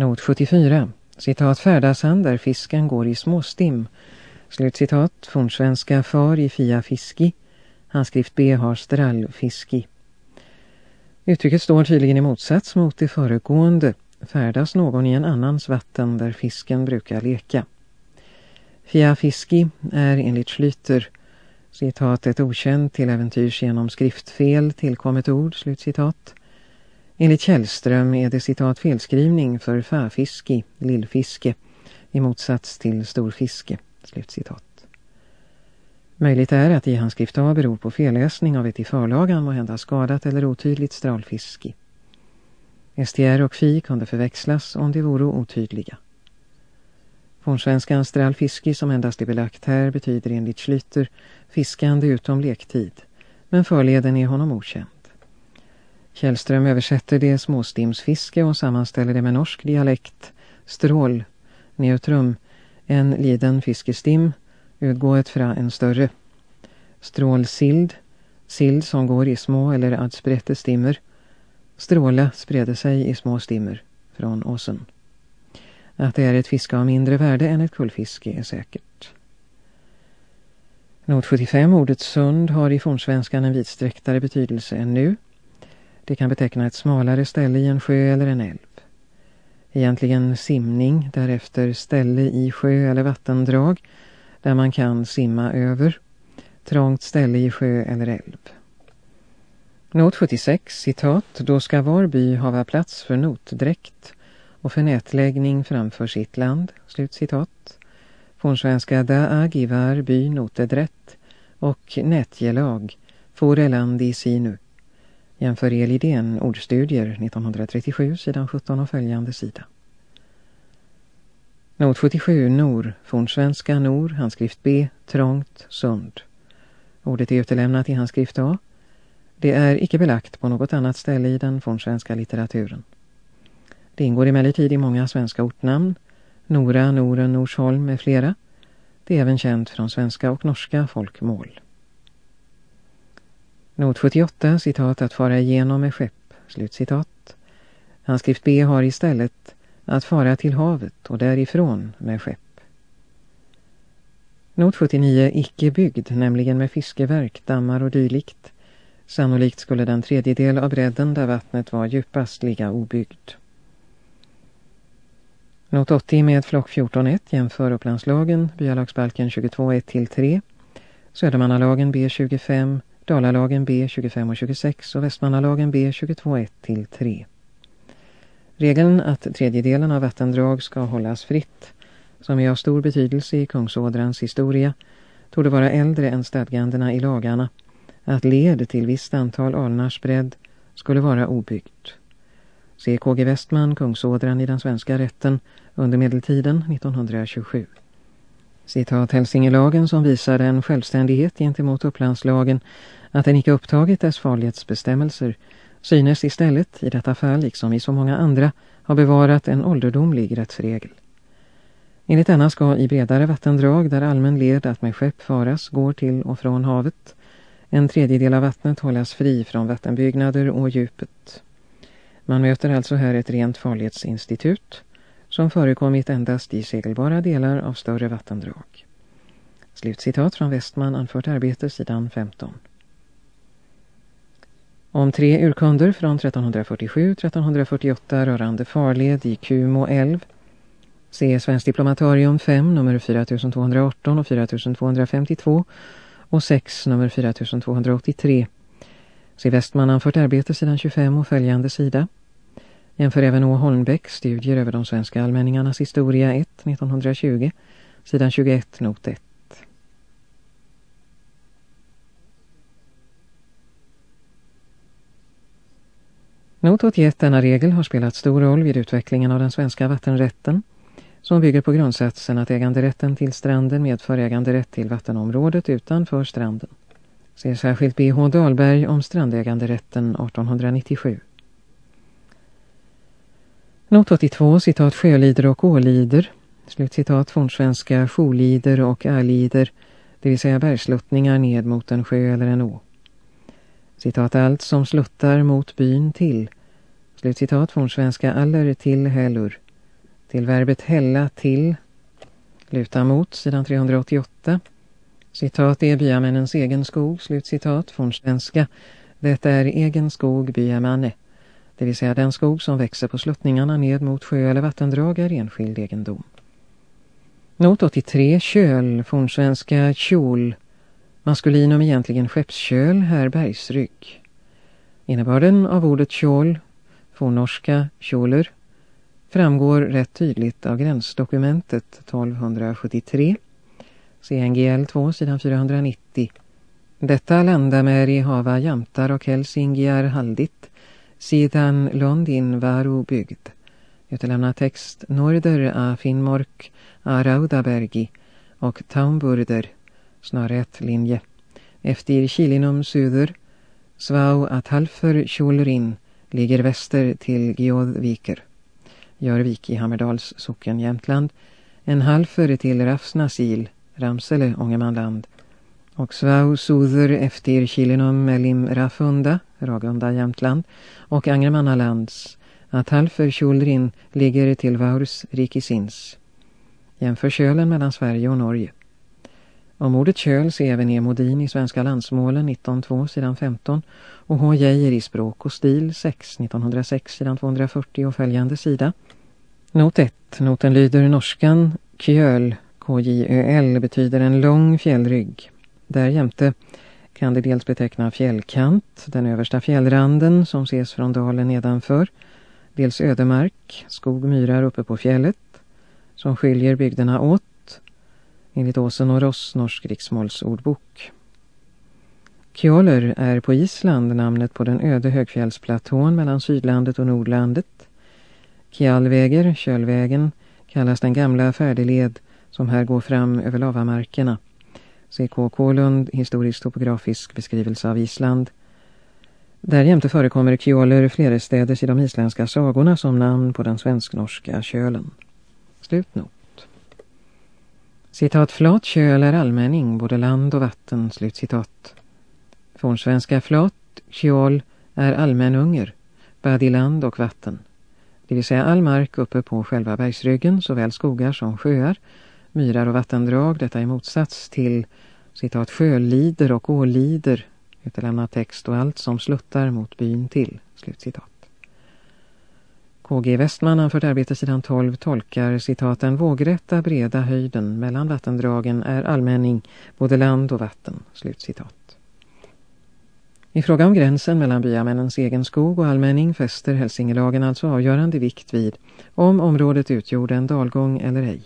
Not 74. Citat färdas han där fisken går i småstim. Slutcitat fornsvenska far i fia fiski. Handskrift B har strallfiski. Uttrycket står tydligen i motsats mot det föregående. Färdas någon i en annans vatten där fisken brukar leka. Fia fiski är enligt Schlyter citat ett okänt till äventyrs genom skriftfel tillkommet ord, slutcitat. Enligt Källström är det citat felskrivning för fäfiski, lillfiske, i motsats till storfiske, slutcitat. Möjligt är att i hans skrift A beror på felläsning av ett i förlagan må hända skadat eller otydligt stralfiski. STR och FI kunde förväxlas om de vore otydliga. Fornsvenskans stralfiski som endast är belagt här betyder enligt Schlyter fiskande utom lektid, men förleden är honom okänd. Källström översätter det småstimsfiske och sammanställer det med norsk dialekt, strål, neutrum, en liden fiskestim, utgået fra en större. Strålsild, sild som går i små eller adsprätte stimmer. Stråla spreder sig i små stimmer från åsen. Att det är ett fiske av mindre värde än ett kullfiske är säkert. Not 75, ordet sund, har i fornsvenskan en vidsträcktare betydelse än nu. Det kan beteckna ett smalare ställe i en sjö eller en älv. Egentligen simning, därefter ställe i sjö eller vattendrag där man kan simma över. Trångt ställe i sjö eller älv. Not 76, citat, då ska var by hava plats för notdräkt och för nätläggning framför sitt land, slut citat. Fornsvenska da agivar by notedrätt och nätgelag for i sinu. Jämför Elidén ordstudier 1937 sidan 17 och följande sida. Not 77 Nor, fornsvenska Nor, handskrift B, trångt, sund. Ordet är utelämnat i handskrift A. Det är icke belagt på något annat ställe i den fornsvenska litteraturen. Det ingår emellertid i många svenska ortnamn, Nora, Noren, Norsholm med flera. Det är även känt från svenska och norska folkmål. Not 78, citat att fara igenom med skepp, slutcitat. Handskrift B har istället att fara till havet och därifrån med skepp. Not 79, icke byggd, nämligen med fiskeverk, dammar och dylikt. Sannolikt skulle den tredjedel av bredden där vattnet var djupast ligga obyggd. Not 80 med flock 14.1 jämför Upplandslagen, byalagsbalken 22.1-3, Södermannalagen B25, Dalalagen B25 och 26 och Västmannalagen B22.1-3. Regeln att tredjedelen av vattendrag ska hållas fritt, som är av stor betydelse i Kungsådrans historia, tog det vara äldre än stadgandena i lagarna, att led till visst antal alnars bredd skulle vara obyggt. Se KG Westman, Kungsådran i den svenska rätten under medeltiden 1927. Citat Hälsingelagen som visar en självständighet gentemot upplandslagen att den icke upptagit dess farlighetsbestämmelser synes istället i detta fall, liksom i så många andra, ha bevarat en ålderdomlig rättsregel. Enligt denna ska i bredare vattendrag där allmän led att med skepp faras går till och från havet en tredjedel av vattnet hållas fri från vattenbyggnader och djupet. Man möter alltså här ett rent farlighetsinstitut som förekommit endast i segelbara delar av större vattendrag. Slutcitat från Westman anfört arbete sidan 15. Om tre urkunder från 1347-1348 rörande farled i Kumo älv se Svensk diplomatarium 5 nummer 4218 och 4252 och 6 nummer 4283. Se Westman anfört arbete sidan 25 och följande sida. Jämför även Å. Holmbäck studier över de svenska allmänningarnas historia 1 1920 sidan 21 not 1. Not 81 denna regel har spelat stor roll vid utvecklingen av den svenska vattenrätten som bygger på grundsatsen att äganderätten till stranden medför äganderätt till vattenområdet utanför stranden. Se särskilt B.H. Dahlberg om strandäganderätten 1897. Not 82, citat sjölider och ålider, slutcitat fornsvenska sjolider och ärlider, det vill säga bergsluttningar ned mot en sjö eller en å. Citat allt som sluttar mot byn till. Slutcitat från svenska aller till hällur. till verbet hälla till, luta mot, sidan 388. Citat är byamännens egen skog, slutcitat, från svenska. Det är egen skog byamanne, det vill säga den skog som växer på sluttningarna ned mot sjö eller vattendrag är enskild egendom. Not 83, köl, fornsvenska kjol, maskulinum egentligen skeppsköl, här bergsrygg. Innebörden av ordet kjol, fornnorska kjoler, framgår rätt tydligt av gränsdokumentet 1273, CNGL 2, sidan 490. Detta landamer i hava jämtar och Helsingiar haldit sidan Londin varu byggd. Utelämna text Norder a Finnmork a Raudabergi och Taumburder, snarrätt linje. Efter Kilinum söder, Svau att halfer Kjolrin ligger väster till Gjodviker. Jörvik i Hammerdals socken Jämtland, en halfer till Rafsnasil, Ramsele, Ångermanland, och Svau Soder efter Kilinum Melim Rafunda, Ragunda, Jämtland, och Angermannalands, att halfer Kjolrin ligger till Vaurs Rikisins. Jämför kölen mellan Sverige och Norge. Om ordet köl ser även E. Modin i Svenska landsmålen 19.2 sidan 15 och H. Geijer i Språk och stil 6 1906 sidan 240 och följande sida. Not 1. Noten lyder norskan kjöl, K-J-Ö-L betyder en lång fjällrygg. Därjämte kan det dels beteckna fjällkant, den översta fjällranden som ses från dalen nedanför, dels ödemark, skog myrar uppe på fjället, som skiljer bygderna åt, enligt Åsen och Ross norsk riksmålsordbok. Kjoler är på Island namnet på den öde högfjällsplatån mellan Sydlandet och Nordlandet. Kjallväger, kölvägen, kallas den gamla färdeled som här går fram över lavamarkerna. C.K. Kålund, historisk topografisk beskrivelse av Island. Därjämte förekommer kjoler flerestädes i de isländska sagorna som namn på den svensk-norska kölen. Slutnot. Citat flat köl är allmänning, både land och vatten, slutcitat. Fornsvenska flat, kjol, är allmän unger, både i land och vatten. Det vill säga all mark uppe på själva bergsryggen, såväl skogar som sjöar, myrar och vattendrag, detta i motsats till citat sjölider och ålider, utelämna text och allt som sluttar mot byn till, slutcitat. KG Westman anfört arbete sidan 12 tolkar citat den vågrätta breda höjden mellan vattendragen är allmänning både land och vatten, slutcitat. I fråga om gränsen mellan byamännens egen skog och allmänning fäster Hälsingelagen alltså avgörande vikt vid om området utgjorde en dalgång eller ej.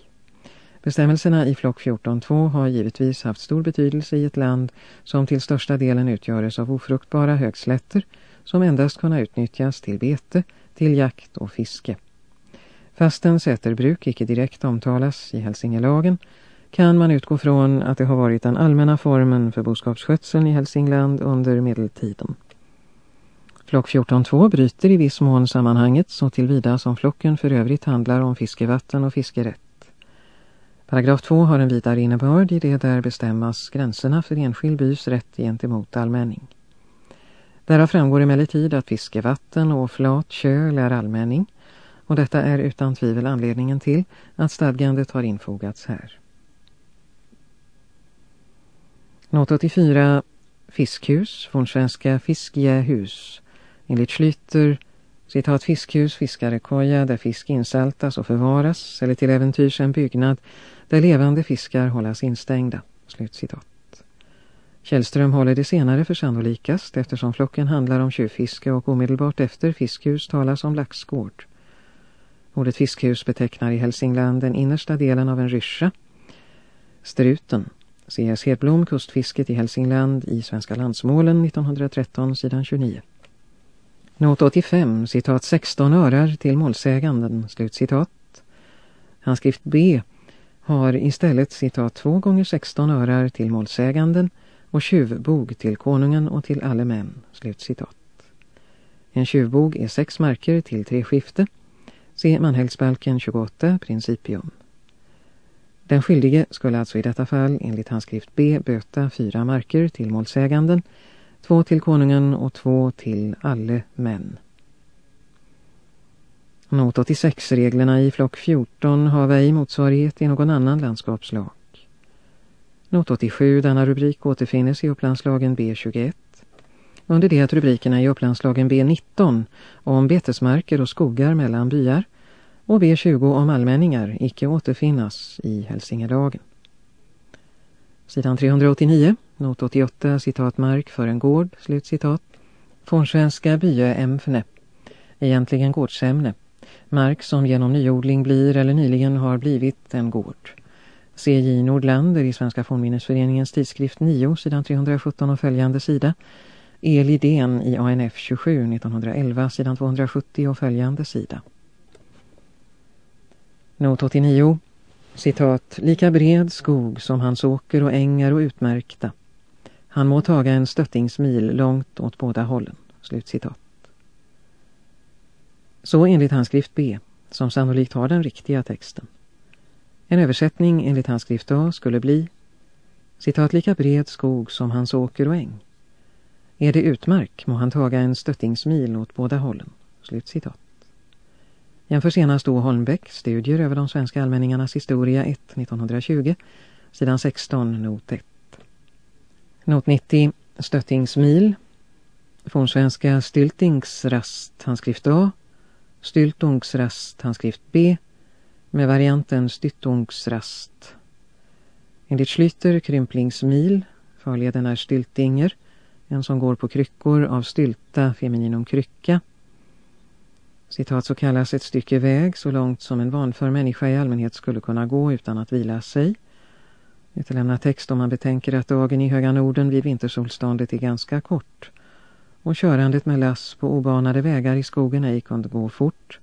Bestämmelserna i flock 14.2 har givetvis haft stor betydelse i ett land som till största delen utgöres av ofruktbara högslätter som endast kunna utnyttjas till bete, till jakt och fiske. Fastän säterbruk icke direkt omtalas i Hälsingelagen kan man utgå från att det har varit den allmänna formen för boskapsskötseln i Hälsingland under medeltiden. Flock 14.2 bryter i viss mån sammanhanget så tillvida som flocken för övrigt handlar om fiskevatten och fiskerätt. Paragraf 2 har en vidare innebörd i det där bestämmas gränserna för enskild bys rätt gentemot allmänning. Därav framgår emellertid att fiskevatten och flat köl är allmänning och detta är utan tvivel anledningen till att stadgandet har infogats här. Not 84 Fiskhus, från svenska fiskjähus. Enligt Schlyter, citat fiskhus, fiskarekoja där fisk insaltas och förvaras eller till äventyrs en byggnad där levande fiskar hållas instängda. Slutcitat. Källström håller det senare för sannolikast eftersom flocken handlar om tjuvfiske och omedelbart efter fiskhus talas om laxgård. Ordet fiskhus betecknar i Hälsingland den innersta delen av en ryscha. Struten, C.S. Hedblom, kustfisket i Hälsingland i Svenska landsmålen 1913, sidan 29. Not 85, citat 16 örar till målsäganden, slutcitat. Handskrift B har istället citat 2 gånger 16 örar till målsäganden och tjuvbog till konungen och till alle män, slutcitat. En tjuvbog är sex marker till tre skifte. Se Manhällsbalken 28, Principium. Den skyldige skulle alltså i detta fall enligt handskrift B böta fyra marker till målsäganden, två till konungen och två till alle män. Not 86-reglerna i flock 14 har ej motsvarighet i någon annan landskapslag. Not 87, denna rubrik återfinnes i upplandslagen B21. Under det att rubrikerna i upplandslagen B19 om betesmarker och skogar mellan byar och B20 om allmänningar icke återfinnas i Hälsingelagen. Sidan 389, not 88, citat mark för en gård, slut citat. Fornsvenska byämfne, egentligen gårdsämne. Mark som genom nyodling blir eller nyligen har blivit en gård. C.J. Nordlander i Svenska fornminnesföreningens tidskrift 9, sidan 317 och följande sida. E. Lidén i ANF 27, 1911, sidan 270 och följande sida. Not 89. Citat, lika bred skog som hans åker och ängar och utmärkta. Han må taga en stöttingsmil långt åt båda hållen. Slut citat. Så enligt hans skrift B, som sannolikt har den riktiga texten. En översättning enligt hans skrift A skulle bli citat lika bred skog som hans åker och äng. Är det utmark må han taga en stöttingsmil åt båda hållen. Slut citat. Jämför senast då Holmbäck, studier över de svenska allmänningarnas historia 1, 1920, sidan 16, not 1. Not 90, Stöttingsmil, fornsvenska Styltingsrast, handskrift A, Styltungsrast, handskrift B, med varianten Styttungsrast. Enligt Schlyter krymplingsmil, farleden är Styltinger, en som går på kryckor av stylta, femininum krycka, Citat så kallas ett stycke väg så långt som en vanför människa i allmänhet skulle kunna gå utan att vila sig. Utelämna text om man betänker att dagen i Höga Norden vid vintersolståndet är ganska kort och körandet med lass på obanade vägar i skogen ej kunde gå fort.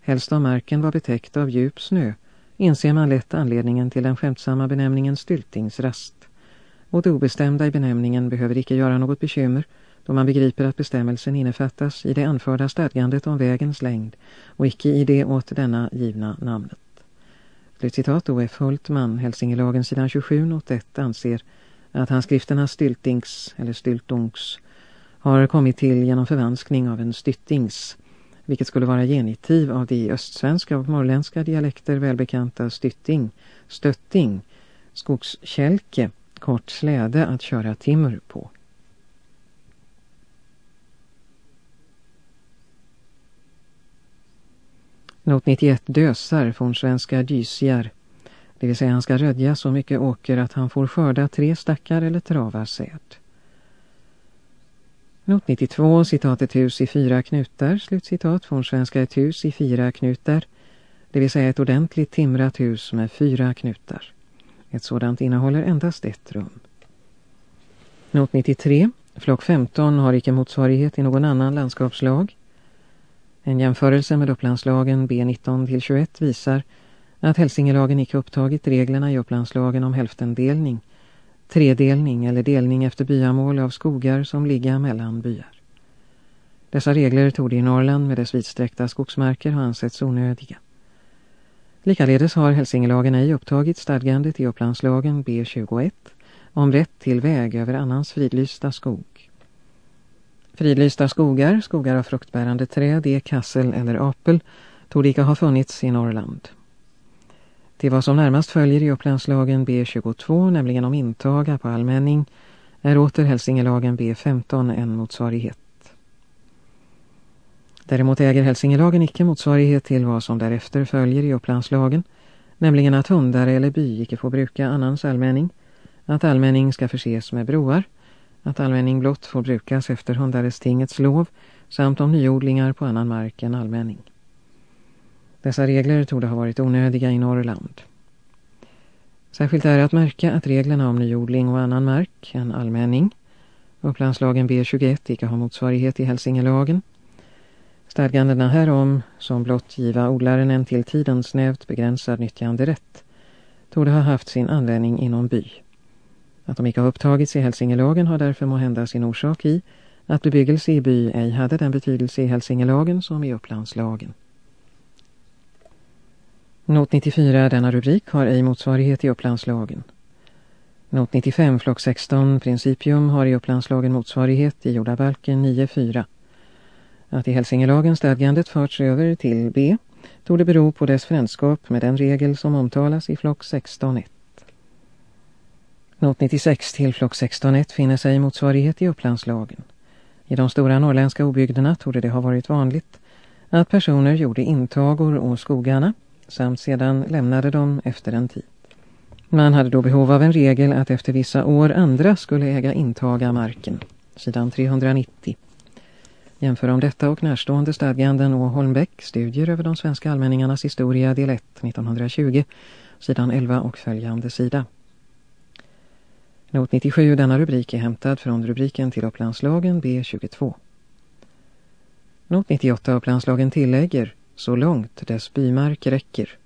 Helst om marken var betäckt av djup snö inser man lätt anledningen till den skämtsamma benämningen styltingsrast. Och det obestämda i benämningen behöver icke göra något bekymmer då man begriper att bestämmelsen innefattas i det anförda stadgandet om vägens längd och icke i det åt denna givna namnet. Slutcitat O.F. Hultman, Hälsingelagen sidan 27 not 1 anser att handskrifterna styltings eller styltungs har kommit till genom förvanskning av en styttings, vilket skulle vara genitiv av de i östsvenska och norrländska dialekter välbekanta stytting, stötting, skogskälke, kort släde att köra timmer på. Not 91 dösar från svenska dysjar. Det vill säga han ska rödja så mycket åker att han får skörda tre stackar eller travar säd. Not 92, Citat, ett hus i fyra knutar, slutcitat från svenska ett hus i fyra knutar. Det vill säga ett ordentligt timrat hus med fyra knutar. Ett sådant innehåller endast ett rum. Not 93, flock 15 har icke motsvarighet i någon annan landskapslag. En jämförelse med Upplandslagen B19-21 visar att Hälsingelagen icke upptagit reglerna i Upplandslagen om hälftendelning, tredelning eller delning efter byamål av skogar som ligger mellan byar. Dessa regler tog i Norrland med dess vidsträckta skogsmarker ha ansetts onödiga. Likaledes har Hälsingelagen ej upptagit stadgandet i Upplandslagen B21 om rätt till väg över annans fridlysta skog. Fridlysta skogar, skogar av fruktbärande träd, ekassel kassel eller apel, tog icke ha funnits i Norrland. Till vad som närmast följer i Upplandslagen B22, nämligen om intaga på allmänning, är åter Hälsingelagen B15 en motsvarighet. Däremot äger Hälsingelagen icke motsvarighet till vad som därefter följer i Upplandslagen, nämligen att hundar eller by icke får bruka annans allmänning, att allmänning ska förses med broar, att allmänning blott får brukas efter hundarestingets lov samt om nyodlingar på annan mark än allmänning. Dessa regler torde ha varit onödiga i Norrland. Särskilt är att märka att reglerna om nyodling och annan mark än allmänning, upplandslagen B21 icke har motsvarighet i Hälsingelagen. Stadgandena härom, som blott giva odlaren en till tiden snävt begränsad nyttjande rätt, torde ha haft sin användning inom by. Att de icke har upptagits i Hälsingelagen har därför må hända sin orsak i att bebyggelse i by ej hade den betydelse i Hälsingelagen som i Upplandslagen. Not 94, denna rubrik, har ej motsvarighet i Upplandslagen. Not 95, flock 16, Principium, har i Upplandslagen motsvarighet i jordabalken 9.4. Att i Hälsingelagen stadgandet förts över till B tog det bero på dess frändskap med den regel som omtalas i flock 16.1. Not 96 till flock 16.1 finner sig motsvarighet i Upplandslagen. I de stora norrländska obygderna torde det ha varit vanligt att personer gjorde intagor å skogarna samt sedan lämnade dem efter en tid. Man hade då behov av en regel att efter vissa år andra skulle äga intaga marken. Sidan 390. Jämför om detta och närstående stadganden och Holmbäck, studier över de svenska allmänningarnas historia, del 1, 1920, sidan 11 och följande sida. Not 97, denna rubrik är hämtad från rubriken till Upplandslagen B22. Not 98, Upplandslagen tillägger, så långt dess bymark räcker.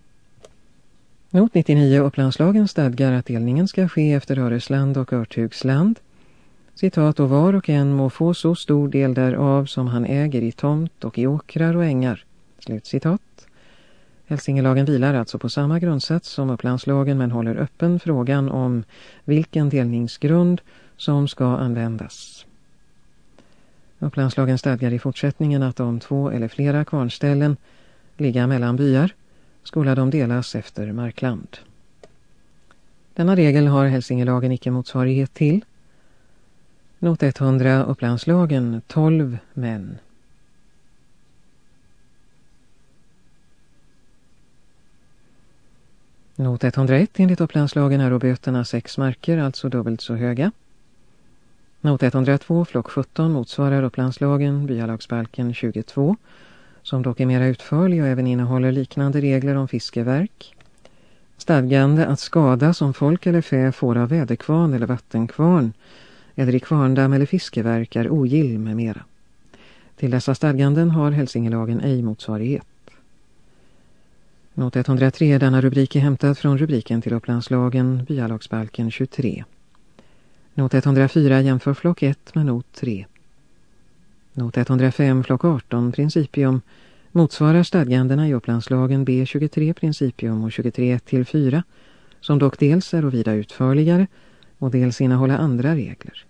Not 99, Upplandslagen stadgar att delningen ska ske efter Öresland och Örtugsland. Citat, och var och en må få så stor del därav som han äger i tomt och i åkrar och ängar. Slutcitat. Hälsingelagen vilar alltså på samma grundsats som Upplandslagen men håller öppen frågan om vilken delningsgrund som ska användas. Upplandslagen stadgar i fortsättningen att om två eller flera kvarnställen ligga mellan byar skulle de delas efter markland. Denna regel har Hälsingelagen icke motsvarighet till. Not 100 Upplandslagen 12 män. Not 101 enligt Upplandslagen är böterna 6 marker, alltså dubbelt så höga. Not 102, flock 17 motsvarar Upplandslagen, byalagsbalken 22, som dock är mera utförlig och även innehåller liknande regler om fiskeverk. Stadgande att skada som folk eller fä får av väderkvarn eller vattenkvarn eller i kvarndamm eller fiskeverk är ogill med mera. Till dessa stadganden har Hälsingelagen ej motsvarighet. Not 103, denna rubrik är hämtad från rubriken till Upplandslagen, byalagsbalken 23. Not 104 jämför flock 1 med not 3. Not 105 flock 18 principium motsvarar stadgandena i Upplandslagen B23 principium och 23.1-4 som dock dels är och vida utförligare och dels innehåller andra regler.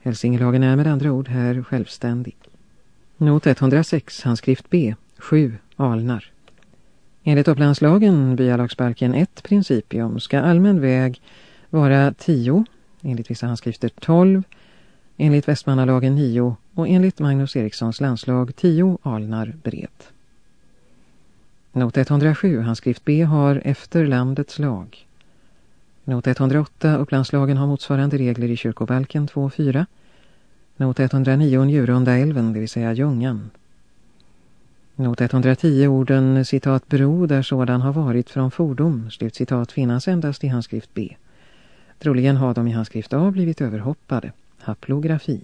Hälsingelagen är med andra ord här självständig. Not 106, handskrift B, 7, Alnar. Enligt Upplandslagen, byalagsbalken 1 principium, ska allmän väg vara 10, enligt vissa handskrifter 12, enligt Västmannalagen 9 och enligt Magnus Erikssons landslag 10 alnar bred. Not 107, handskrift B, har efter landets lag. Not 108, upplandslagen har motsvarande regler i kyrkobalken 2.4. Not 109, Njurunda älven, det vill säga Ljungan. Not 110 orden citat bro där sådan har varit från fordom, slutcitat finnas endast i handskrift B. Troligen har de i handskrift A blivit överhoppade. Haplografi.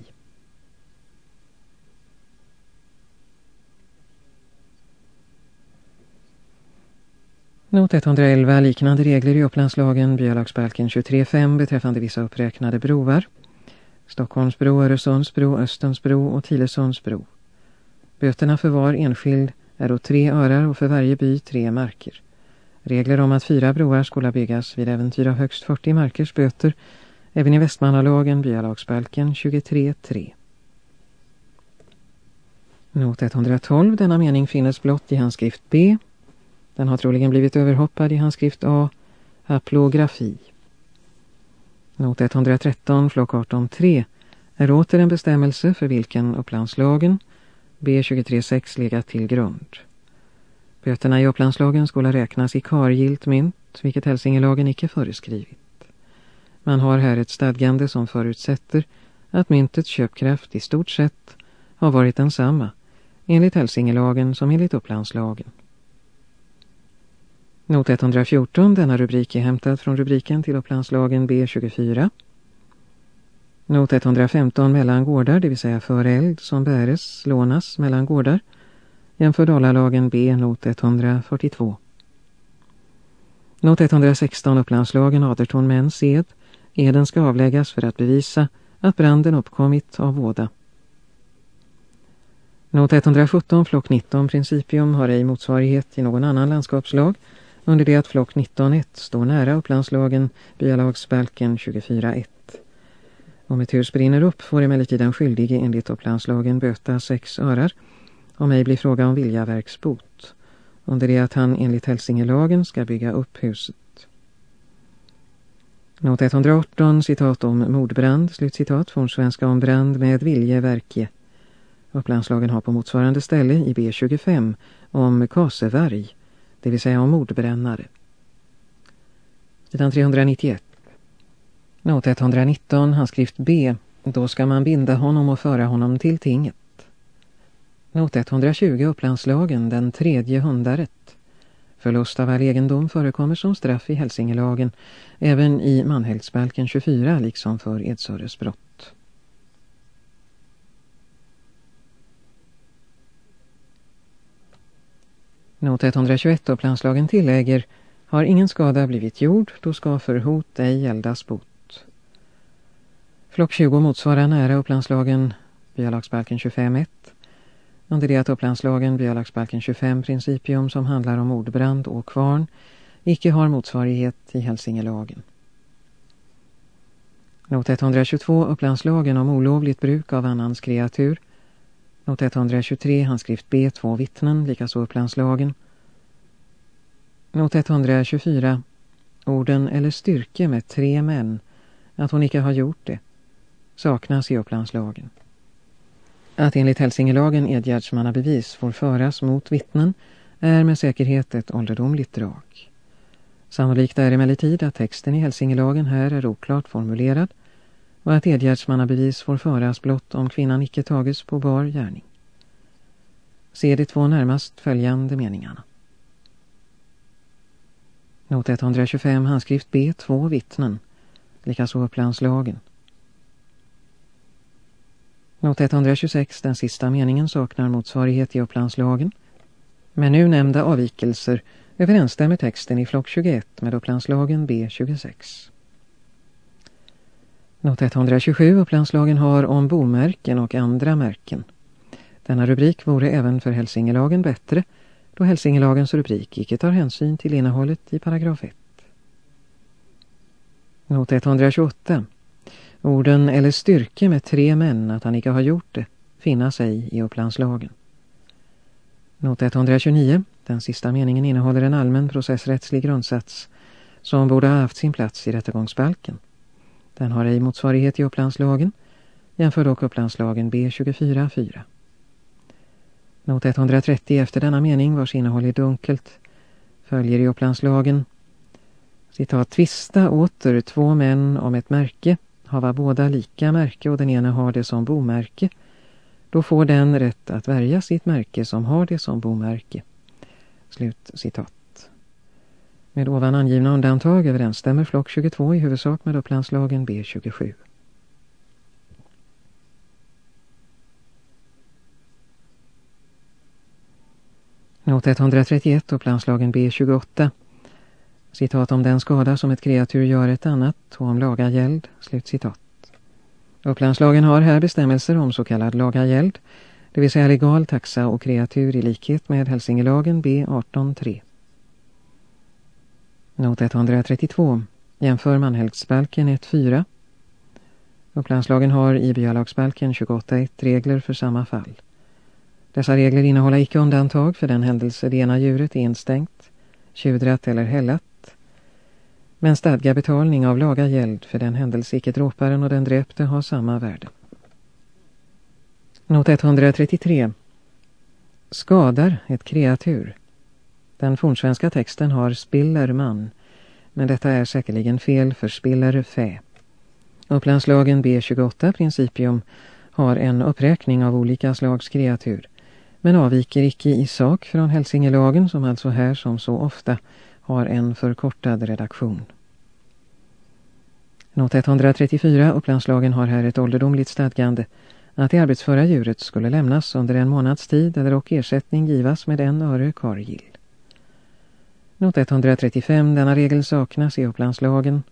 Not 111 liknande regler i Upplandslagen, byalagsbalken 23.5 beträffande vissa uppräknade broar. Stockholmsbro, Öresundsbro, Östensbro och Tilesundsbro. Böterna för var enskild är då tre örar och för varje by tre marker. Regler om att fyra broar skulle byggas vid äventyr av högst 40 markers böter även i Västmannalagen, byalagsbalken 23.3. Not 112, denna mening finnes blott i handskrift B. Den har troligen blivit överhoppad i handskrift A, haplografi. Not 113, flock 18.3 är åter en bestämmelse för vilken upplandslagen B23.6 legat till grund. Böterna i upplandslagen skulle räknas i kargilt mynt, vilket hälsingelagen icke föreskrivit. Man har här ett stadgande som förutsätter att myntets köpkraft i stort sett har varit densamma enligt hälsingelagen som enligt upplandslagen. Not 114, denna rubrik är hämtad från rubriken till upplandslagen B24. Not 115 mellan gårdar, det vill säga för eld som bäres, lånas mellan gårdar. Jämför Dalalagen B, not 142. Not 116 Upplandslagen Aderton män sed. Eden ska avläggas för att bevisa att branden uppkommit av våda. Not 117 flock 19 principium har ej motsvarighet i någon annan landskapslag under det att flock 19.1 står nära Upplandslagen byalagsbalken 24.1. Om ett hus brinner upp får emellertid den skyldige enligt Upplandslagen böta sex örar om ej blir fråga om viljaverksbot, under det att han enligt Hälsingelagen ska bygga upp huset. Not 118, citat om mordbrand, slutcitat, från svenska om brand med viljeverke. Upplandslagen har på motsvarande ställe i B25 om kasevarg, det vill säga om mordbrännare. Sidan 391. Not 119, handskrift B. Då ska man binda honom och föra honom till tinget. Not 120, Upplandslagen, den tredje hundaret. Förlust av all egendom förekommer som straff i Hälsingelagen, även i Manhältsbalken 24 liksom för Edsöresbrott. Not 121 Upplandslagen tillägger har ingen skada blivit gjord, då ska för hot ej eldas bot. Flock 20 motsvarar nära Upplandslagen, byalagsbalken 25.1 under det att Upplandslagen, byalagsbalken 25 principium som handlar om mordbrand och kvarn icke har motsvarighet i Hälsingelagen. Not 122 Upplandslagen om olovligt bruk av annans kreatur. Not 123 handskrift B, två vittnen, likaså Upplandslagen. Not 124 orden eller styrke med tre män, att hon icke har gjort det, saknas i Upplandslagen. Att enligt Hälsingelagen edgärdsmannabevis får föras mot vittnen är med säkerhet ett ålderdomligt drag. Sannolikt är emellertid att texten i Hälsingelagen här är oklart formulerad och att edgärdsmannabevis får föras blott om kvinnan icke tages på bar gärning. Se de två närmast följande meningarna. Not 125 handskrift B, två vittnen, likaså Upplandslagen. Not 126, den sista meningen, saknar motsvarighet i Upplandslagen. Men nu nämnda avvikelser överensstämmer texten i flock 21 med Upplandslagen B26. Not 127 Upplandslagen har om bomärken och andra märken. Denna rubrik vore även för Hälsingelagen bättre då Hälsingelagens rubrik icke tar hänsyn till innehållet i paragraf 1. Not 128 Orden eller styrke med tre män att han icke har gjort det finna sig i Upplandslagen. Not 129, den sista meningen innehåller en allmän processrättslig grundsats som borde ha haft sin plats i rättegångsbalken. Den har ej motsvarighet i Upplandslagen, jämför dock Upplandslagen B24-4. Not 130 efter denna mening vars innehåll är dunkelt följer i Upplandslagen citat tvista åter två män om ett märke hava båda lika märke och den ena har det som bomärke, då får den rätt att värja sitt märke som har det som bomärke. Slut citat. Med ovan angivna undantag överensstämmer flock 22 i huvudsak med Upplandslagen B27. Not 131 Upplandslagen B28 Citat om den skada som ett kreatur gör ett annat och om laga gäld. Slutcitat. Upplandslagen har här bestämmelser om så kallad laga gäld, det vill säga legal taxa och kreatur i likhet med Hälsingelagen B18.3. Not 132. Jämför Manhälsbalken 1.4. Upplandslagen har i byalagsbalken 28.1 regler för samma fall. Dessa regler innehåller icke undantag för den händelse det ena djuret är instängt, tjudrat eller hällat men stadga betalning av laga gäld för den händelse icke dråparen och den dräpte har samma värde. Not 133. Skadar ett kreatur. Den fornsvenska texten har spillerman, men detta är säkerligen fel för spiller fä. Upplandslagen B28 principium har en uppräkning av olika slags kreatur, men avviker icke i sak från Hälsingelagen som alltså här som så ofta har en förkortad redaktion. Not 134 Upplandslagen har här ett ålderdomligt stadgande att det arbetsföra djuret skulle lämnas under en månads tid eller och ersättning givas med en öre kargill. Not 135 denna regel saknas i Upplandslagen.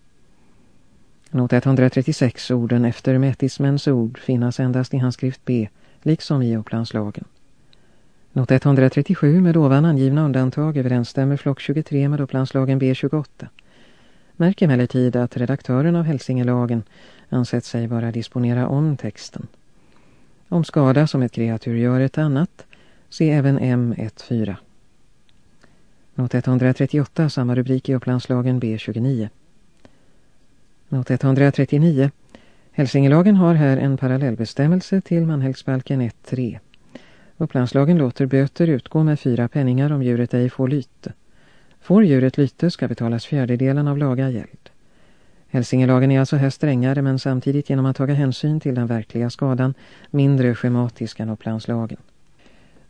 Not 136 orden efter mätismens ord finnas endast i handskrift B liksom i Upplandslagen. Not 137 med ovan angivna undantag överensstämmer flock 23 med Upplandslagen B28. Märk emellertid att redaktören av Hälsingelagen ansett sig bara disponera om texten. Om skada som ett kreatur gör ett annat Se även M14. Not 138, samma rubrik i upplandslagen B29. Not 139. Hälsingelagen har här en parallellbestämmelse till manhällsbalken 1.3. Upplandslagen låter böter utgå med fyra penningar om djuret ej får lyte. Får djuret lyte ska betalas fjärdedelen av laga gäld. Hälsingelagen är alltså här strängare men samtidigt genom att ta hänsyn till den verkliga skadan mindre schematisk än Upplandslagen.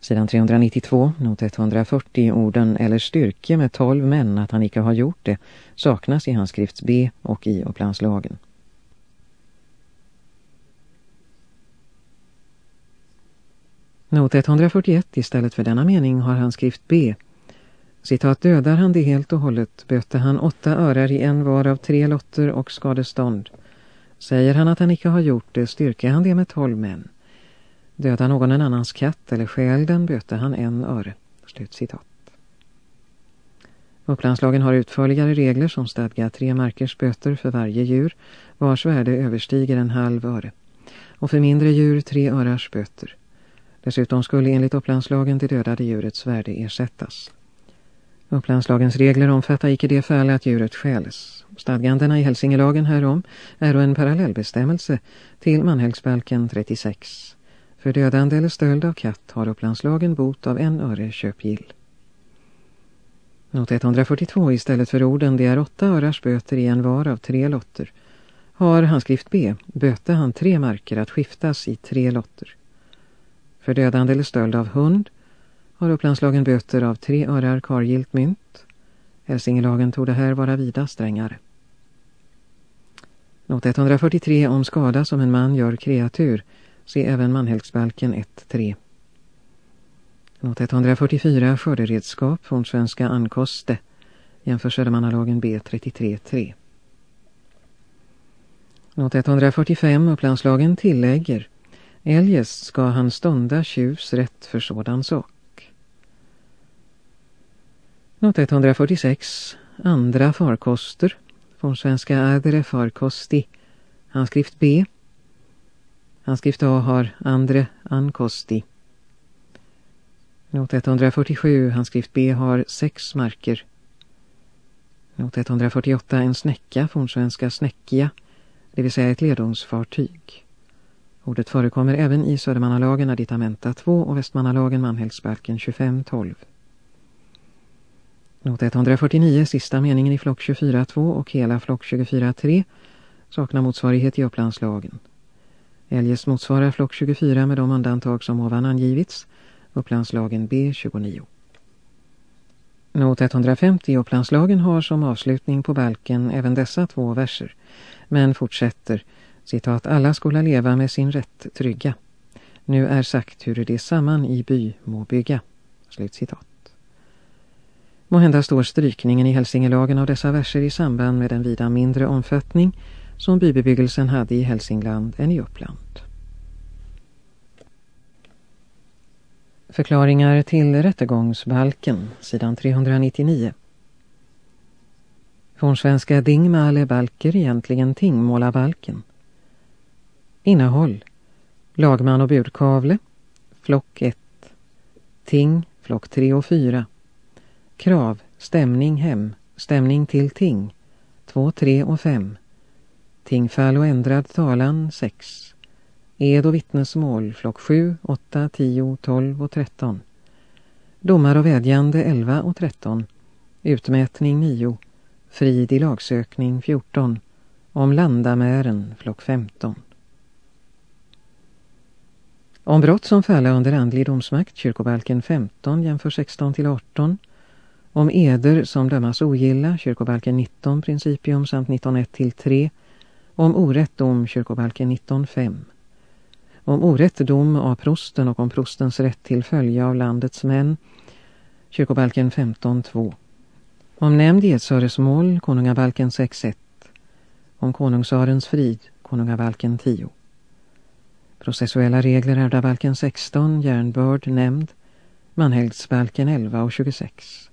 Sidan 392, not 140, orden eller styrke med 12 män att han icke har gjort det saknas i handskrifts B och i Upplandslagen. Not 141 istället för denna mening har han skrift B. Citat dödar han det helt och hållet böter han åtta örar i en var av tre lotter och skadestånd. Säger han att han icke har gjort det styrker han det med tolv män. Dödar någon en annans katt eller skäl den böter han en öre. Slut citat. Upplandslagen har utförligare regler som stadgar tre markers böter för varje djur vars värde överstiger en halv öre. Och för mindre djur tre örars böter. Dessutom skulle enligt upplandslagen det dödade djurets värde ersättas. Upplandslagens regler omfattar icke det fall att djuret skäls. Stadgandena i Hälsingelagen härom är en parallellbestämmelse till manhällsbalken 36. För dödande eller stöld av katt har upplandslagen bot av en öre köpgill. Not 142 istället för orden det är åtta örars böter i en var av tre lotter har handskrift B böte han tre marker att skiftas i tre lotter. För dödande eller stöld av hund har upplandslagen böter av tre örar kargilt mynt. Hälsingelagen tog det här vara vida strängare. Not 143 om skada som en man gör kreatur. Se även manhälsbalken 1.3. Not 144 skörderedskap från svenska ankoste. Jämför Södermannalagen B33.3. Not 145 upplandslagen tillägger Eljest ska han stånda tjus rätt för sådan sak. Not 146. Andra farkoster. Från svenska adre farkosti. Handskrift B. Handskrift A har andre ankosti. Not 147. Handskrift B har sex marker. Not 148. En snäcka från svenska snäckia. Det vill säga ett ledungsfartyg. Ordet förekommer även i Södermannalagen Aditamenta 2 och Västmannalagen manhälsbalken 2512. Not 149, sista meningen i flock 24.2 och hela flock 24.3 saknar motsvarighet i Upplandslagen. Eljest motsvarar flock 24 med de undantag som ovan angivits, Upplandslagen B29. Not 150 i Upplandslagen har som avslutning på balken även dessa två verser, men fortsätter citat, alla skola leva med sin rätt trygga. Nu är sagt hur det samman i by må bygga. Slut citat. Måhända står strykningen i Hälsingelagen av dessa verser i samband med den vida mindre omfattning som bybebyggelsen hade i Hälsingland än i Uppland. Förklaringar till rättegångsbalken, sidan 399. Från svenska dingmale balker egentligen tingmålabalken. Innehåll. Lagman och budkavle. Flock 1 Ting Flock 3 och 4 Krav Stämning hem. Stämning till ting. 2, 3 och 5 Tingfall och ändrad talan 6 Ed och vittnesmål Flock 7, 8, 10, 12 och 13 Domar och vädjande 11 och 13 Utmätning 9 Frid i lagsökning 14 Om landamären Flock 15 om brott som falla under andlig domsmakt, kyrkobalken 15 jämför 16 till 18. Om eder som dömas ogilla, kyrkobalken 19 principium samt 19.1 till 3. Om orätt dom, kyrkobalken 19.5. Om orätt dom av prosten och om prostens rätt till följa av landets män, kyrkobalken 15.2. Om nämnd edsöresmål, konungabalken 6.1. Om konungsarens frid, konungabalken 10. Processuella regler ärvdabalken 16, järnbörd, nämnd, manhälsbalken 11 och 26.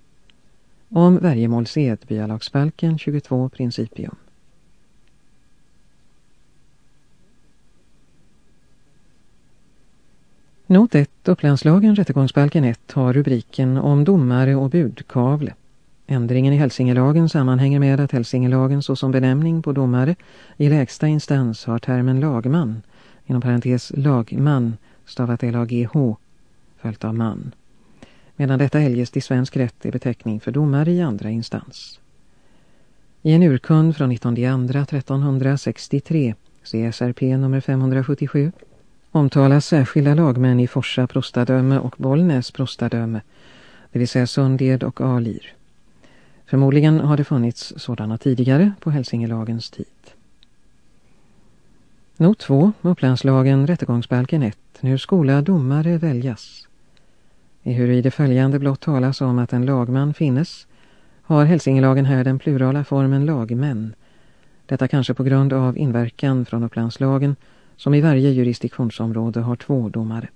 Om värjemålsed, byalagsbalken 22, principium. Not 1, Upplandslagen, rättegångsbalken 1, har rubriken om domare och budkavle. Ändringen i Hälsingelagen sammanhänger med att Hälsingelagen såsom benämning på domare i lägsta instans har termen lagman, inom parentes lagman, stavat L-A-G-H, följt av man. Medan detta eljest i svensk rätt är beteckning för domare i andra instans. I en urkund från 19 1363, CSRP nummer 577, omtalas särskilda lagmän i Forsa prostadöme och Bollnäs prostadöme, det vill säga Sunded och Alir. Förmodligen har det funnits sådana tidigare på Hälsingelagens tid. Not 2, Upplandslagen, rättegångsbalken 1, nu skola domare väljas. I hur i det följande blott talas om att en lagman finnes, har Hälsingelagen här den plurala formen lagmän. Detta kanske på grund av inverkan från Upplandslagen som i varje jurisdiktionsområde har två domare.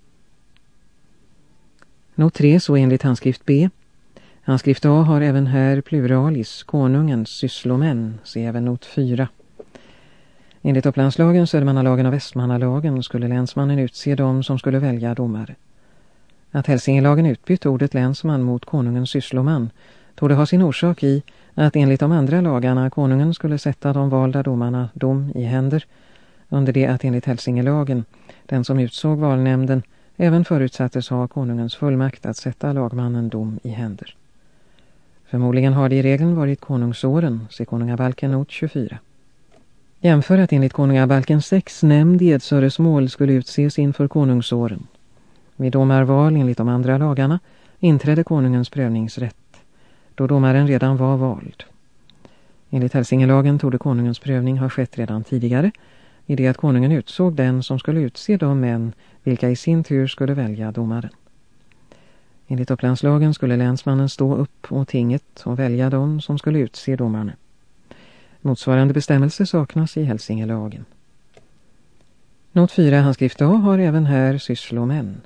Not 3 så enligt handskrift B. Handskrift A har även här pluralis, konungens sysslomän, se även not 4. Enligt Upplandslagen, Södermannalagen och Västmannalagen skulle länsmannen utse dem som skulle välja domare. Att Hälsingelagen utbytt ordet länsman mot konungens syssloman tog det ha sin orsak i att enligt de andra lagarna konungen skulle sätta de valda domarna dom i händer under det att enligt Hälsingelagen den som utsåg valnämnden även förutsattes ha konungens fullmakt att sätta lagmannen dom i händer. Förmodligen har det i regeln varit konungsåren, se konungabalken not 24. Jämför att enligt konungabalken 6 nämnd i Edsöresmål skulle utses inför konungsåren. Vid domarval enligt de andra lagarna inträdde konungens prövningsrätt, då domaren redan var vald. Enligt Hälsingelagen tog konungens prövning ha skett redan tidigare, i det att konungen utsåg den som skulle utse de män vilka i sin tur skulle välja domaren. Enligt upplandslagen skulle länsmannen stå upp och tinget och välja dem som skulle utse domarna. Motsvarande bestämmelse saknas i Hälsingelagen. Not 4 handskrift A har även här sysslomän.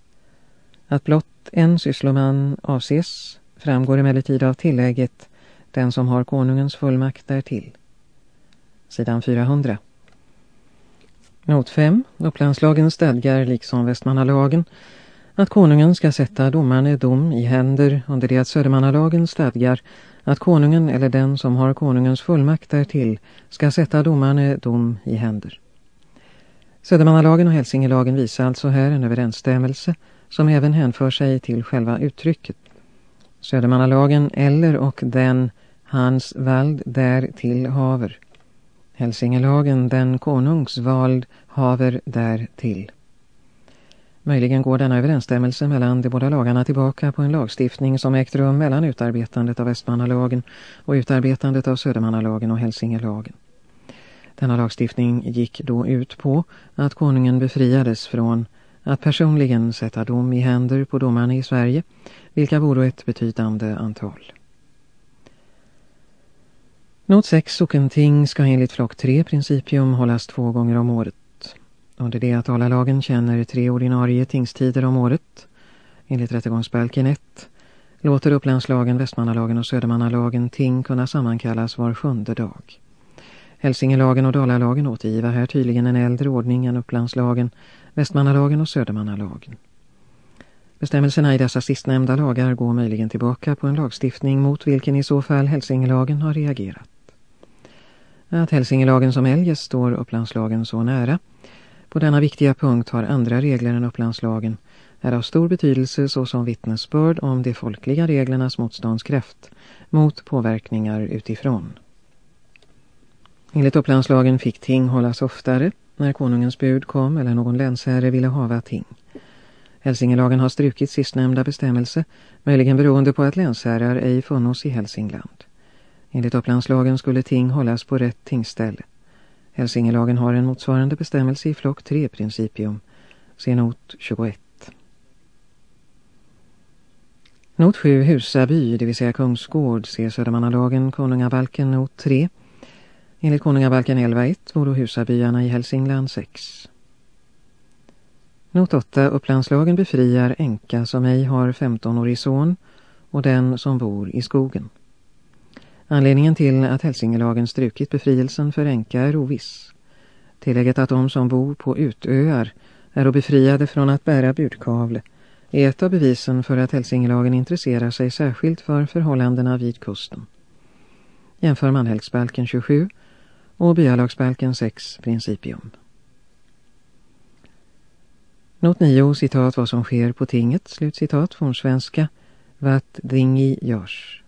Att blott en syssloman avses framgår emellertid av tillägget den som har konungens fullmakt därtill. Sidan 400. Not 5. Upplandslagen stadgar liksom Västmannalagen att konungen ska sätta domarne dom i händer under det att Södermannalagen stadgar att konungen eller den som har konungens fullmakt därtill ska sätta domarne dom i händer. Södermannalagen och Hälsingelagen visar alltså här en överensstämmelse som även hänför sig till själva uttrycket. Södermannalagen eller och den hans vald där till haver. Hälsingelagen den konungsvald haver där till. Möjligen går denna överensstämmelse mellan de båda lagarna tillbaka på en lagstiftning som ägt rum mellan utarbetandet av Västmannalagen och utarbetandet av Södermannalagen och Hälsingelagen. Denna lagstiftning gick då ut på att konungen befriades från att personligen sätta dom i händer på domarna i Sverige, vilka vore ett betydande antal. Not 6 sockenting ska enligt flock 3 principium hållas två gånger om året. Under det att Dalalagen känner tre ordinarie tingstider om året, enligt rättegångsbalken 1, låter Upplandslagen, Västmannalagen och Södermannalagen ting kunna sammankallas var sjunde dag. Hälsingelagen och Dalalagen återgiva här tydligen en äldre ordning än Upplandslagen, Västmannalagen och Södermannalagen. Bestämmelserna i dessa sistnämnda lagar går möjligen tillbaka på en lagstiftning mot vilken i så fall Hälsingelagen har reagerat. Att Hälsingelagen som eljest står Upplandslagen så nära på denna viktiga punkt har andra regler än Upplandslagen är av stor betydelse såsom vittnesbörd om de folkliga reglernas motståndskraft mot påverkningar utifrån. Enligt Upplandslagen fick ting hållas oftare när konungens bud kom eller någon länsherre ville hava ting. Hälsingelagen har strukit sistnämnda bestämmelse, möjligen beroende på att länsherrar ej funnits i Hälsingland. Enligt Upplandslagen skulle ting hållas på rätt tingställe. Hälsingelagen har en motsvarande bestämmelse i flock 3 principium, se not 21. Not 7 Husaby, det vill säga Kungsgård, ser Södermannalagen Konungabalken not 3. Enligt Konungabalken 11.1 vore Husabyarna i Hälsingland 6. Not 8 Upplandslagen befriar enka som ej har 15-årig son och den som bor i skogen. Anledningen till att Hälsingelagen strukit befrielsen för enka är oviss. Tillägget att de som bor på utöar är befriade från att bära budkavle är ett av bevisen för att Hälsingelagen intresserar sig särskilt för förhållandena vid kusten. Jämför man Hälsbalken 27 och byalagsbalken 6 principium. Not 9, citat vad som sker på tinget, slutcitat från svenska, vad dingi görs.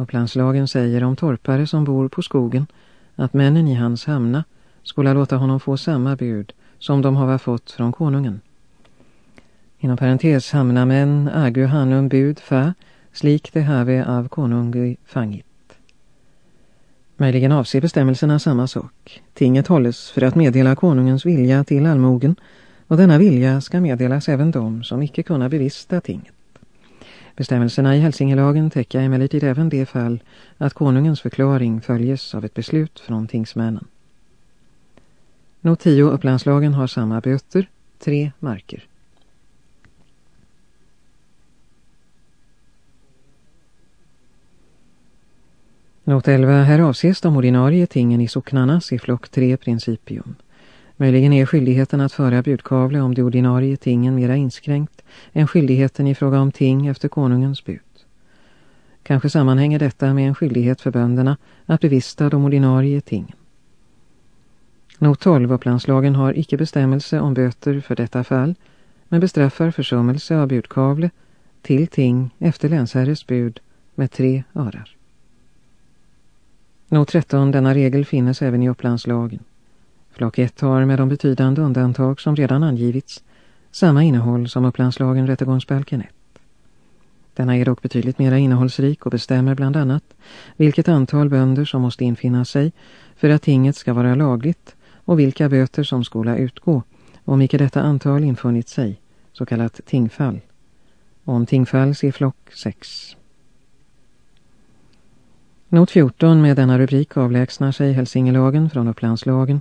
Upplandslagen säger om torpare som bor på skogen att männen i hans hamna skulle låta honom få samma bud som de har fått från konungen. Inom parentes hamna män agu hanum bud fa, slik det have av konungi fangit. Möjligen avser bestämmelserna samma sak. Tinget hålles för att meddela konungens vilja till allmogen och denna vilja ska meddelas även dem som icke kunna bevista tinget. Bestämmelserna i Hälsingelagen täcker emellertid även det fall att konungens förklaring följes av ett beslut från tingsmännen. Not 10 Upplandslagen har samma böter, tre marker. Not 11. Här avses de ordinarie tingen i socknarnas i flock 3 principium. Möjligen är skyldigheten att föra budkavle om de ordinarie tingen mera inskränkt än skyldigheten i fråga om ting efter konungens bud. Kanske sammanhänger detta med en skyldighet för bönderna att bevista de ordinarie tingen. Not 12 Upplandslagen har icke bestämmelse om böter för detta fall men bestraffar försummelse av budkavle till ting efter länsherres bud med tre örar. Not 13 denna regel finnes även i Upplandslagen. Flock 1 har med de betydande undantag som redan angivits samma innehåll som Upplandslagen rättegångsbalken 1. Denna är dock betydligt mer innehållsrik och bestämmer bland annat vilket antal bönder som måste infinna sig för att tinget ska vara lagligt och vilka böter som skola utgå om icke detta antal infunnit sig, så kallat tingfall. Om tingfall ser flock 6. Not 14 med denna rubrik avlägsnar sig Hälsingelagen från Upplandslagen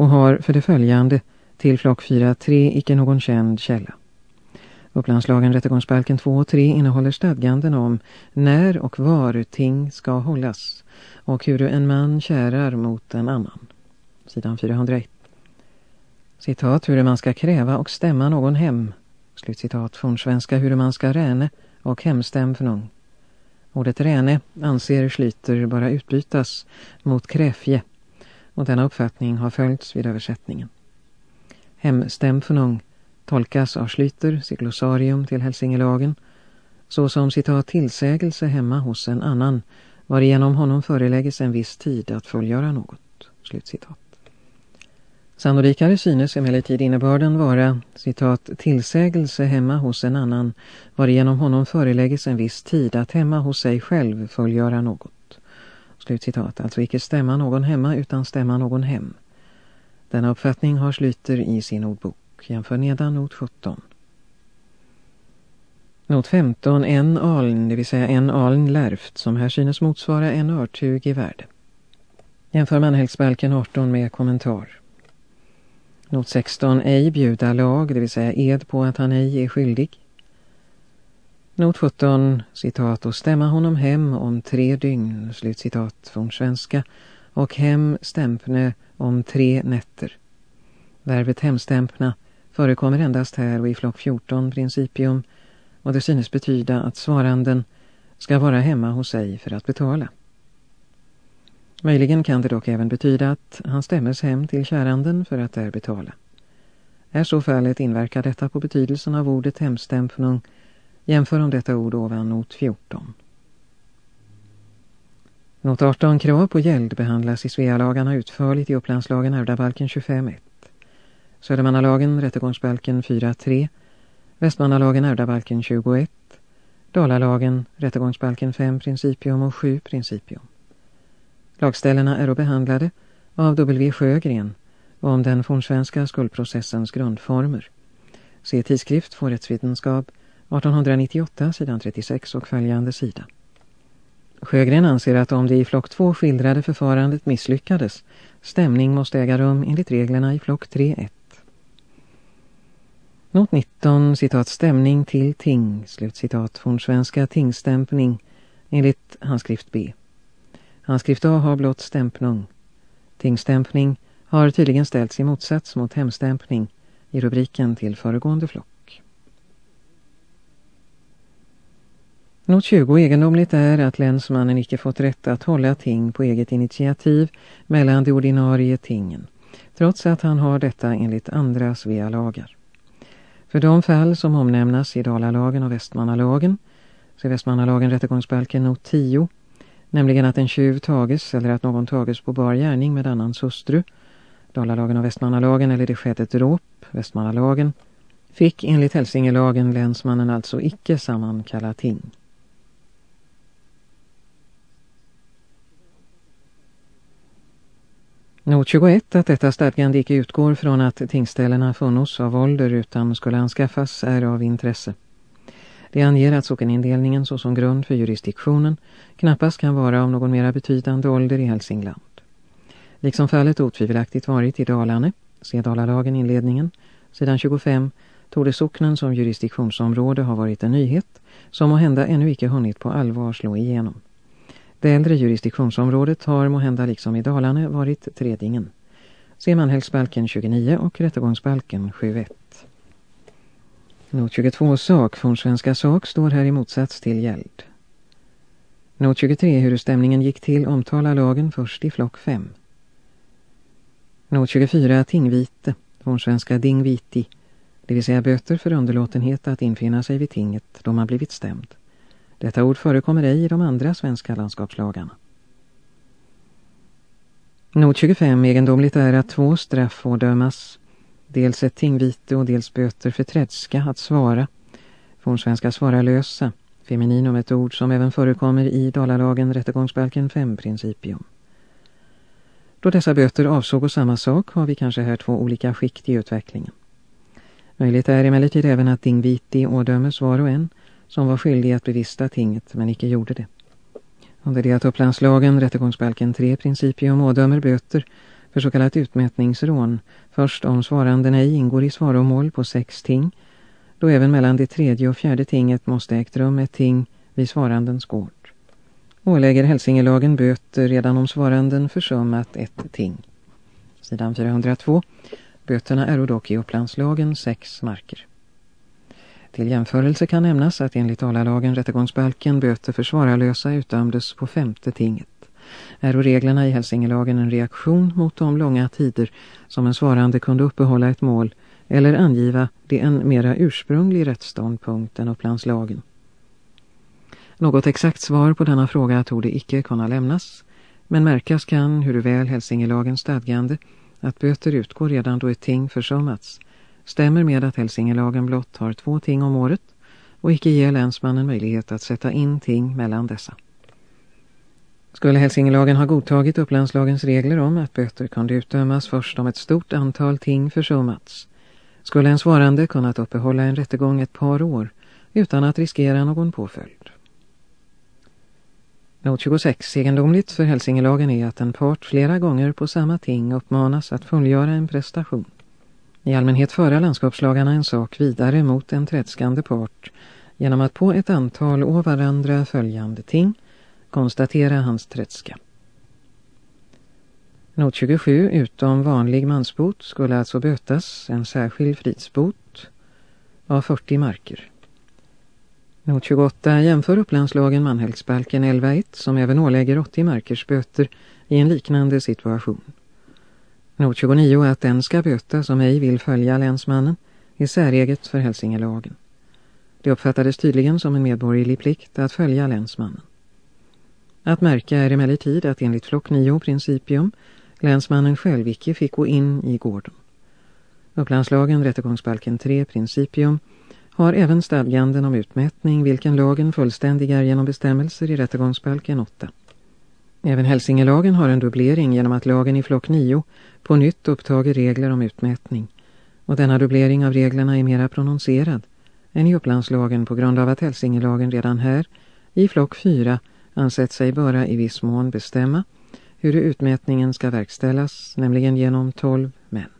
och har för det följande till flock 4.3 icke någon känd källa. Upplandslagen rättegångsbalken 2 och 3 innehåller stadganden om när och var ting ska hållas och hur en man kärar mot en annan. Sidan 401. Citat hur man ska kräva och stämma någon hem. Slutcitat från svenska hur man ska räne och hemstämfnung. Ordet räne anser Schlyter bara utbytas mot kräfje och denna uppfattning har följts vid översättningen. Hemstämfnung tolkas av Schlyter, sitt glossarium till Hälsingelagen, såsom citat tillsägelse hemma hos en annan, varigenom honom förelägges en viss tid att fullgöra något. Slutcitat. Sannolikare synes emellertid innebörden vara, citat, tillsägelse hemma hos en annan, varigenom honom förelägges en viss tid att hemma hos sig själv fullgöra något. Slutcitat, alltså icke stämma någon hemma utan stämma någon hem. Denna uppfattning har Slyter i sin ordbok. Jämför nedan not 17. Not 15, en aln, det vill säga en aln lärft, som här synes motsvara en örtug i värde. Jämför manhelsbalken 18 med kommentar. Not 16, ej bjuda lag, det vill säga ed på att han ej är skyldig. Not 17, citat, och stämma honom hem om tre dygn, slutcitat från svenska, och hem stämpne om tre nätter. Verbet hemstämpna förekommer endast här och i flock 14 principium och det synes betyda att svaranden ska vara hemma hos sig för att betala. Möjligen kan det dock även betyda att han stämmes hem till käranden för att där betala. Är så fallet inverkar detta på betydelsen av ordet hemstämpnung jämför om detta ord ovan not 14. Not 18 krav på gäld behandlas i Svealagarna utförligt i Upplandslagen ärvdabalken 25.1. Södermannalagen rättegångsbalken 4.3. Västmannalagen ärvdabalken 21. Dalalagen rättegångsbalken 5 principium och 7 principium. Lagställena är behandlade av W. Sjögren om den fornsvenska skuldprocessens grundformer. Se tidskrift för rättsvetenskap 1898 sidan 36 och följande sida. Sjögren anser att om det i flock 2 skildrade förfarandet misslyckades, stämning måste äga rum enligt reglerna i flock 3.1. Not 19, citat stämning till ting, slutcitat från svenska tingstämpning enligt handskrift B. Handskrift A har blott stämpnung. Tingstämpning har tydligen ställts i motsats mot hemstämpning i rubriken till föregående flock. Något 20 egendomligt är att länsmannen icke fått rätt att hålla ting på eget initiativ mellan de ordinarie tingen, trots att han har detta enligt andra Svea-lagar. För de fall som omnämnas i Dalalagen och Västmanalagen, så är Västmanalagen rättegångsbalken not 10, nämligen att en tjuv tages eller att någon tages på bar gärning med annans hustru, Dalalagen och Västmanalagen eller det skedde ett dråp, Västmanalagen, fick enligt Hälsingelagen länsmannen alltså icke sammankalla ting. Not 21 att detta stadgande icke utgår från att tingställena funnits av ålder utan skulle anskaffas är av intresse. Det anger att sockenindelningen såsom grund för jurisdiktionen knappast kan vara av någon mera betydande ålder i Hälsingland. Liksom fallet otvivelaktigt varit i Dalarne, se Dalalagen inledningen, sidan 25, tog det socknen som jurisdiktionsområde har varit en nyhet som må hända ännu icke hunnit på allvar slå igenom. Det äldre jurisdiktionsområdet har måhända liksom i Dalarne varit Tredingen. Se manhällsbalken 29 och rättegångsbalken 7.1. Not 22 sak från svenska sak står här i motsats till gäld. Not 23 hur stämningen gick till omtalar lagen först i flock 5. Not 24 tingvite från svenska dingviti, det vill säga böter för underlåtenhet att infinna sig vid tinget då man blivit stämd. Detta ord förekommer ej i de andra svenska landskapslagarna. Not 25 egendomligt är att två straff får dömas dels ett tingvite och dels böter för trädska att svara. Fornsvenska svara lösa, femininum ett ord som även förekommer i Dalalagen rättegångsbalken 5 principium. Då dessa böter avsåg samma sak har vi kanske här två olika skikt i utvecklingen. Möjligt är emellertid även att Dingviti ådömes var och en som var skyldig att bevista tinget men icke gjorde det. Under det att upplandslagen, rättegångsbalken 3 principium ådömer böter för så kallat utmätningsrån först om svaranden ej ingår i svaromål på sex ting då även mellan det tredje och fjärde tinget måste ägt rum ett ting vid svarandens gård. Ålägger Hälsingelagen böter redan om svaranden försummat ett ting. Sidan 402. Böterna är dock i upplandslagen sex marker. Till jämförelse kan nämnas att enligt Dalalagen rättegångsbalken böter försvararlösa utdömdes på femte tinget. Är reglerna i Hälsingelagen en reaktion mot de långa tider som en svarande kunde uppehålla ett mål eller angiva det en mera ursprunglig rättsståndpunkt än upplandslagen. Något exakt svar på denna fråga tog det icke kunna lämnas, men märkas kan hur väl Hälsingelagens stadgande att böter utgår redan då ett ting försummats stämmer med att Hälsingelagen blott har två ting om året och icke ger länsmannen möjlighet att sätta in ting mellan dessa. Skulle Hälsingelagen ha godtagit upplandslagens regler om att böter kunde utdömas först om ett stort antal ting försummats, skulle en svarande kunnat uppehålla en rättegång ett par år utan att riskera någon påföljd. Not 26 egendomligt för Hälsingelagen är att en part flera gånger på samma ting uppmanas att fullgöra en prestation. I allmänhet föra landskapslagarna en sak vidare mot en trädskande part genom att på ett antal å varandra följande ting konstatera hans trädska. Not 27 utom vanlig mansbot skulle alltså bötas en särskild fridsbot av 40 marker. Not 28 jämför upplandslagen manhällsbalken 11.1 som även ålägger 80 markers böter i en liknande situation. Not 29 att den ska böta som ej vill följa länsmannen är säreget för Hälsingelagen. Det uppfattades tydligen som en medborgerlig plikt att följa länsmannen. Att märka är emellertid att enligt flock 9 principium länsmannen själv icke fick gå in i gården. Upplandslagen rättegångsbalken 3 principium har även stadganden om utmätning vilken lagen fullständigar genom bestämmelser i rättegångsbalken 8. Även Hälsingelagen har en dubblering genom att lagen i flock 9 på nytt upptager regler om utmätning och denna dubblering av reglerna är mera prononcerad än i upplandslagen på grund av att Hälsingelagen redan här i flock 4 ansett sig böra i viss mån bestämma hur utmätningen ska verkställas, nämligen genom 12 män.